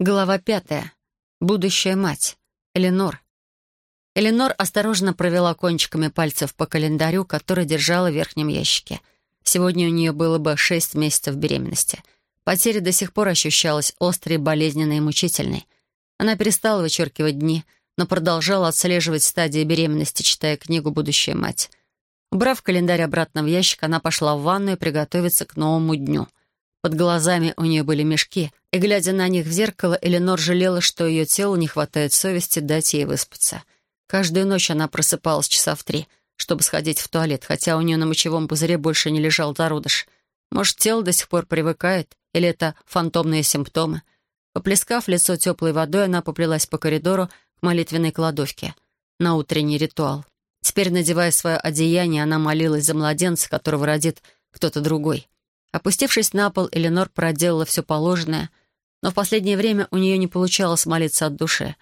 Глава пятая. Будущая мать. Эленор. Эленор осторожно провела кончиками пальцев по календарю, который держала в верхнем ящике. Сегодня у нее было бы шесть месяцев беременности. Потеря до сих пор ощущалась острой, болезненной и мучительной. Она перестала вычеркивать дни, но продолжала отслеживать стадии беременности, читая книгу «Будущая мать». Убрав календарь обратно в ящик, она пошла в ванную приготовиться к новому дню — под глазами у нее были мешки, и, глядя на них в зеркало, Эленор жалела, что ее телу не хватает совести дать ей выспаться. Каждую ночь она просыпалась часа в три, чтобы сходить в туалет, хотя у нее на мочевом пузыре больше не лежал зародыш. Может, тело до сих пор привыкает, или это фантомные симптомы? Поплескав лицо теплой водой, она поплелась по коридору к молитвенной кладовке на утренний ритуал. Теперь, надевая свое одеяние, она молилась за младенца, которого родит кто-то другой. Опустившись на пол, Эленор проделала все положенное, но в последнее время у нее не получалось молиться от души.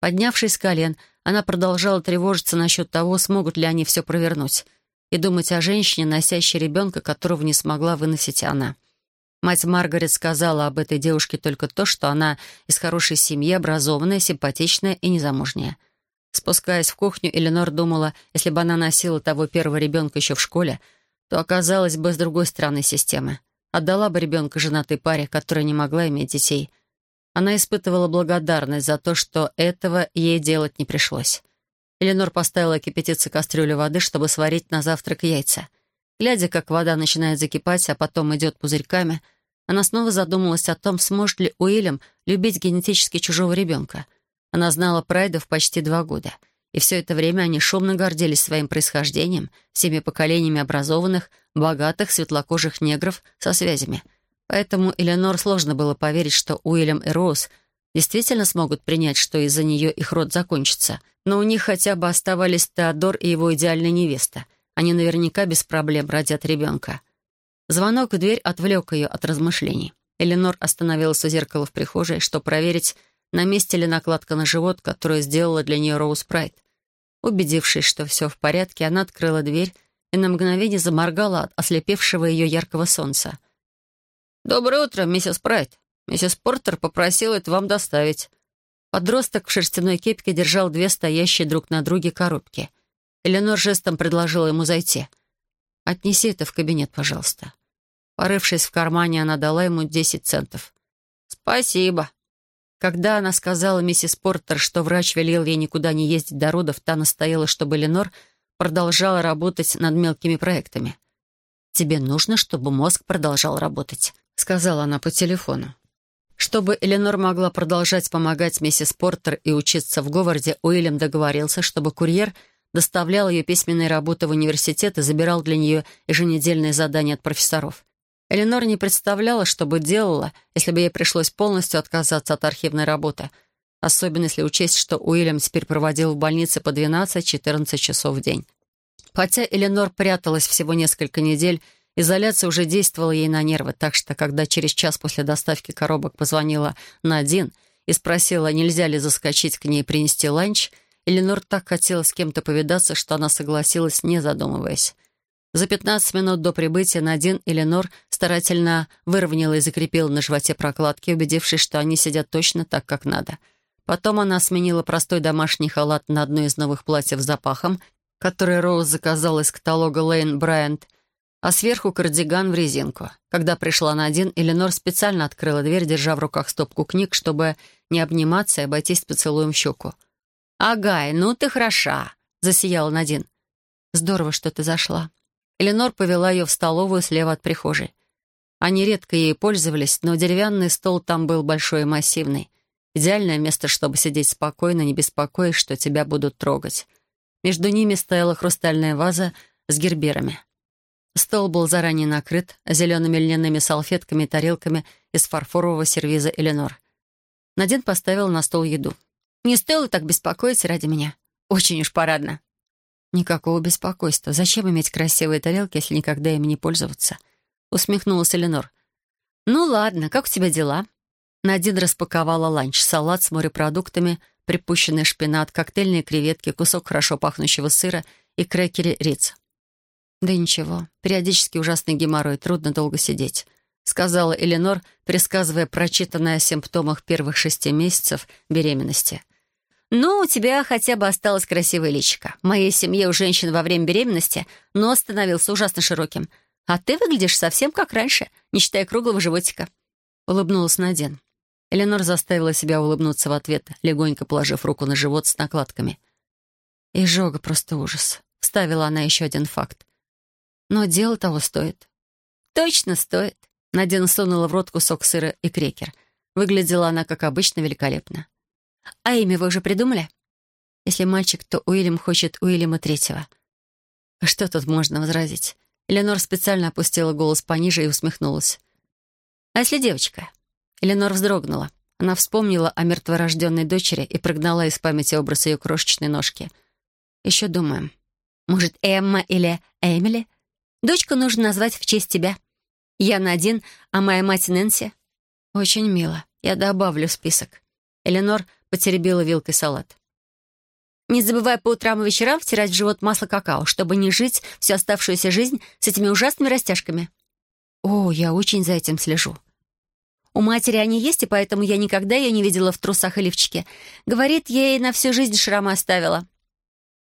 Поднявшись с колен, она продолжала тревожиться насчет того, смогут ли они все провернуть, и думать о женщине, носящей ребенка, которого не смогла выносить она. Мать Маргарет сказала об этой девушке только то, что она из хорошей семьи, образованная, симпатичная и незамужняя. Спускаясь в кухню, Эленор думала, если бы она носила того первого ребенка еще в школе, то оказалась бы с другой стороны системы. Отдала бы ребенка женатой паре, которая не могла иметь детей. Она испытывала благодарность за то, что этого ей делать не пришлось. Эленор поставила кипятиться кастрюлю воды, чтобы сварить на завтрак яйца. Глядя, как вода начинает закипать, а потом идет пузырьками, она снова задумалась о том, сможет ли Уильям любить генетически чужого ребенка. Она знала Прайдов почти два года — и все это время они шумно гордились своим происхождением, всеми поколениями образованных, богатых, светлокожих негров со связями. Поэтому Эленор сложно было поверить, что Уильям и Роуз действительно смогут принять, что из-за нее их род закончится. Но у них хотя бы оставались Теодор и его идеальная невеста. Они наверняка без проблем родят ребенка. Звонок в дверь отвлек ее от размышлений. Эленор остановилась у зеркала в прихожей, чтобы проверить, на месте ли накладка на живот, которую сделала для нее Роуз Прайд. Убедившись, что все в порядке, она открыла дверь и на мгновение заморгала от ослепевшего ее яркого солнца. «Доброе утро, миссис Прайд. Миссис Портер попросила это вам доставить». Подросток в шерстяной кепке держал две стоящие друг на друге коробки. Эленор жестом предложила ему зайти. «Отнеси это в кабинет, пожалуйста». Порывшись в кармане, она дала ему десять центов. «Спасибо», когда она сказала миссис Портер, что врач велел ей никуда не ездить до родов, та настояла, чтобы Ленор продолжала работать над мелкими проектами. «Тебе нужно, чтобы мозг продолжал работать», — сказала она по телефону. Чтобы Эленор могла продолжать помогать миссис Портер и учиться в Говарде, Уильям договорился, чтобы курьер доставлял ее письменные работы в университет и забирал для нее еженедельные задания от профессоров. Эленор не представляла, что бы делала, если бы ей пришлось полностью отказаться от архивной работы, особенно если учесть, что Уильям теперь проводил в больнице по 12-14 часов в день. Хотя Эленор пряталась всего несколько недель, изоляция уже действовала ей на нервы, так что, когда через час после доставки коробок позвонила Надин и спросила, нельзя ли заскочить к ней и принести ланч, Эленор так хотела с кем-то повидаться, что она согласилась, не задумываясь. За 15 минут до прибытия Надин и Ленор старательно выровняла и закрепила на животе прокладки, убедившись, что они сидят точно так, как надо. Потом она сменила простой домашний халат на одно из новых платьев с запахом, которое Роуз заказала из каталога Лейн Брайант, а сверху кардиган в резинку. Когда пришла Надин, Эленор специально открыла дверь, держа в руках стопку книг, чтобы не обниматься и обойтись поцелуем в щеку. «Агай, ну ты хороша!» — засияла Надин. «Здорово, что ты зашла», Эленор повела ее в столовую слева от прихожей. Они редко ей пользовались, но деревянный стол там был большой и массивный. Идеальное место, чтобы сидеть спокойно, не беспокоясь, что тебя будут трогать. Между ними стояла хрустальная ваза с герберами. Стол был заранее накрыт зелеными льняными салфетками и тарелками из фарфорового сервиза Эленор. Надин поставил на стол еду. «Не стоило так беспокоиться ради меня. Очень уж парадно». «Никакого беспокойства. Зачем иметь красивые тарелки, если никогда ими не пользоваться?» Усмехнулась Эленор. «Ну ладно, как у тебя дела?» Надин распаковала ланч. Салат с морепродуктами, припущенный шпинат, коктейльные креветки, кусок хорошо пахнущего сыра и крекеры риц. «Да ничего. Периодически ужасный геморрой. Трудно долго сидеть. — сказала Эленор, предсказывая прочитанное о симптомах первых шести месяцев беременности. «Ну, у тебя хотя бы осталось красивое личико. В моей семье у женщин во время беременности нос становился ужасно широким. А ты выглядишь совсем как раньше, не считая круглого животика», — улыбнулась Надин. Эленор заставила себя улыбнуться в ответ, легонько положив руку на живот с накладками. «Изжога просто ужас», — вставила она еще один факт. «Но дело того стоит». «Точно стоит», Надина сунула в рот кусок сыра и крекер. Выглядела она, как обычно, великолепно. «А имя вы уже придумали?» «Если мальчик, то Уильям хочет Уильяма Третьего». Что тут можно возразить? Эленор специально опустила голос пониже и усмехнулась. «А если девочка?» Эленор вздрогнула. Она вспомнила о мертворожденной дочери и прогнала из памяти образ ее крошечной ножки. «Еще думаем. Может, Эмма или Эмили? Дочку нужно назвать в честь тебя». Я Надин, а моя мать Нэнси. Очень мило. Я добавлю в список. Эленор потеребила вилкой салат. Не забывай по утрам и вечерам втирать в живот масло какао, чтобы не жить всю оставшуюся жизнь с этими ужасными растяжками. О, я очень за этим слежу. У матери они есть, и поэтому я никогда ее не видела в трусах и лифчике. Говорит, ей на всю жизнь шрамы оставила.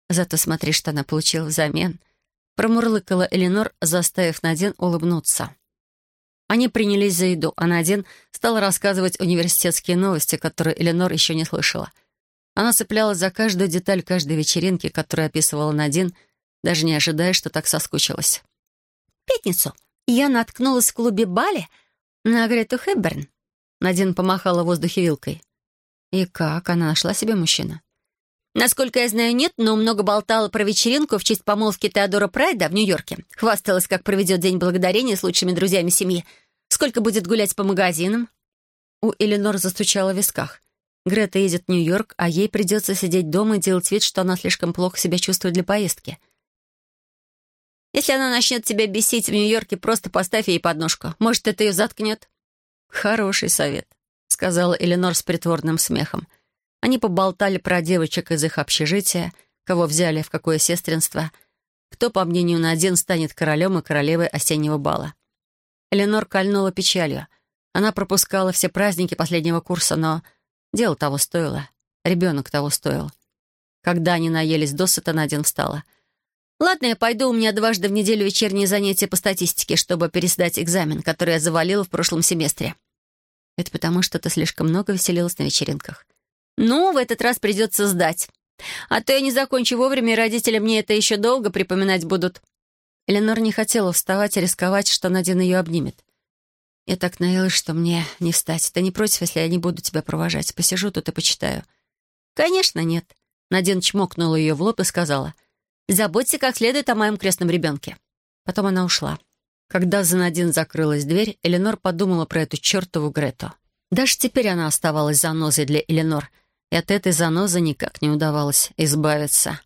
Зато смотри, что она получила взамен. Промурлыкала Эленор, заставив Надин улыбнуться. Они принялись за еду, а Надин стала рассказывать университетские новости, которые Эленор еще не слышала. Она цеплялась за каждую деталь каждой вечеринки, которую описывала Надин, даже не ожидая, что так соскучилась. «В пятницу я наткнулась в клубе Бали на Грету Хэбберн». Надин помахала в воздухе вилкой. «И как? Она нашла себе мужчину?» Насколько я знаю, нет, но много болтала про вечеринку в честь помолвки Теодора Прайда в Нью-Йорке. Хвасталась, как проведет День Благодарения с лучшими друзьями семьи. Сколько будет гулять по магазинам? У Эленор застучала в висках. Грета едет в Нью-Йорк, а ей придется сидеть дома и делать вид, что она слишком плохо себя чувствует для поездки. Если она начнет тебя бесить в Нью-Йорке, просто поставь ей подножку. Может, это ее заткнет? Хороший совет, сказала Эленор с притворным смехом. — они поболтали про девочек из их общежития, кого взяли в какое сестринство, кто, по мнению Надин, станет королем и королевой осеннего бала. Эленор кольнула печалью. Она пропускала все праздники последнего курса, но дело того стоило. Ребенок того стоил. Когда они наелись досыта, Надин встала. «Ладно, я пойду, у меня дважды в неделю вечерние занятия по статистике, чтобы пересдать экзамен, который я завалила в прошлом семестре». «Это потому, что ты слишком много веселилась на вечеринках», ну, в этот раз придется сдать. А то я не закончу вовремя, и родители мне это еще долго припоминать будут». Эленор не хотела вставать и рисковать, что Надин ее обнимет. «Я так наелась, что мне не встать. Ты не против, если я не буду тебя провожать? Посижу тут и почитаю». «Конечно, нет». Надин чмокнула ее в лоб и сказала. «Заботься как следует о моем крестном ребенке». Потом она ушла. Когда за Надин закрылась дверь, Эленор подумала про эту чертову Грету. Даже теперь она оставалась занозой для Эленор — и от этой занозы никак не удавалось избавиться.